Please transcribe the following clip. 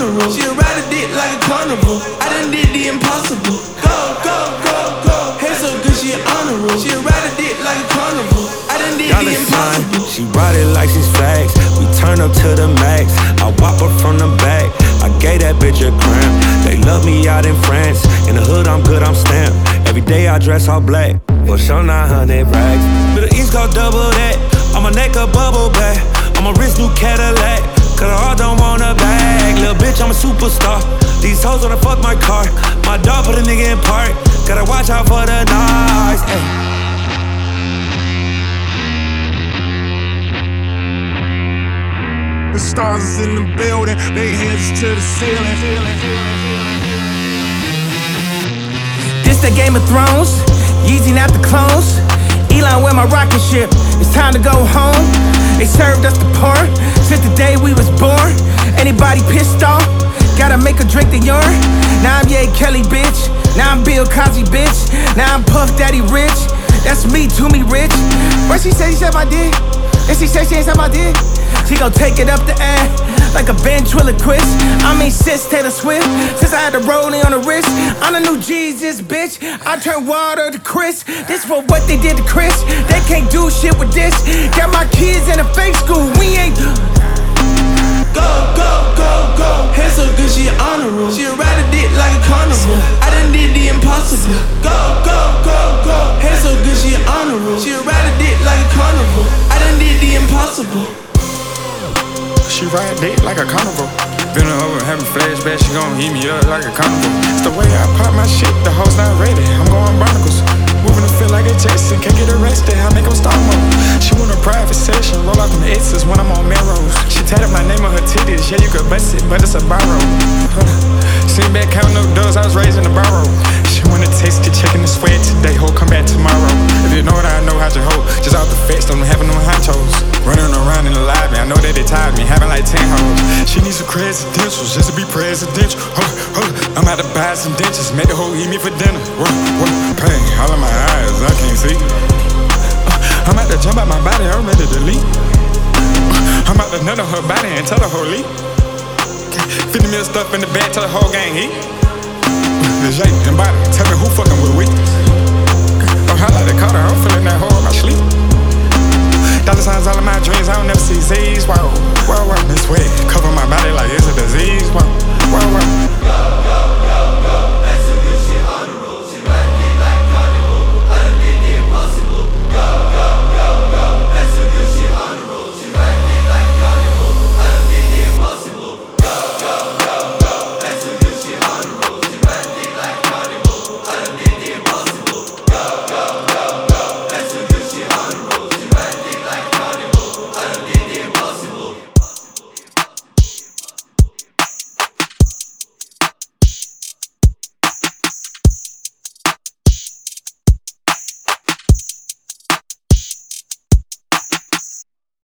funeral. She a ride a dick like a carnival. I done did the impossible. Go, go, go, go. Hair so good, she an honor roll. She a ride a dick like a carnival. I done did the impossible. She ride it like she's facts. We turn up to the max. I whop her from the back. I gave that bitch a cramp. They love me out in France. In the hood, I'm good, I'm stamped. Every day I dress all black. For sure, 900 racks. Middle East go double that. On my neck, a bubble back. On my wrist, new Cadillac. Cause I all don't wanna back bag. Little bitch, I'm a superstar. These hoes wanna fuck my car. My dog put a nigga in park. Gotta watch out for the noise. Ay. The stars is in the building, they hands to the ceiling. This the Game of Thrones, Yeezy not the clones. Elon with my rocket ship, it's time to go home. They served us the porn since the day we was born. Anybody pissed off? Gotta make a drink the urine. Now I'm Ye Kelly, bitch. Now I'm Bill Cosby, bitch. Now I'm Puff Daddy Rich. That's me, to me rich. What she say? She said my dick. And she said she ain't said my dick. She gon' take it up the air like a ventriloquist. I mean, sis Taylor Swift. Since I had the rolling on the wrist, I'm the new Jesus, bitch. I turn water to Chris. This for what they did to Chris. They can't do shit with this. Got my kids in a fake school. We ain't. Go, go, go, go. Hands so good, she honor roll. She ride a dick like a carnival. I done did the impossible. Go, go, go, go. Hands so good, she honor roll. She ride a dick like a carnival. I done did the impossible. She ride dick like a carnival. Been over having flashbacks, she gon' heat me up like a carnival. It's the way I pop my shit, the hoes not ready. I'm going barnacles. Moving to feel like a Jason, can't get arrested, I make them mode. She want a private session, roll out them X's when I'm on Melrose. Tatted my name on her titties, yeah, you could bust it, but it's a borrow. Sitting back counting no doors, I was raised in the barrow. She wanna taste the chicken and sweat today, ho, come back tomorrow. If you know what I know, how'd you hope? Just out the fence, don't having them honchos. Running around in the lobby, I know that they tired me, having like 10 hoes. She needs some presidentials just to be presidential. Hold, hold, I'm about to buy some dentures, make the hoe eat me for dinner. Whoa, whoa, pain, all in my eyes, I can't see. Uh, I'm about to jump out my body, I'm ready to leave. I'm about to nut on her body and tell her whole leave. 50 mil stuff in the bag, tell the whole gang heat. The Jake and body, tell me who fucking with we. Oh, I like the Carter, I'm feeling that in my sleep. Dollar signs all in my dreams, I don't never see Z's. Wow,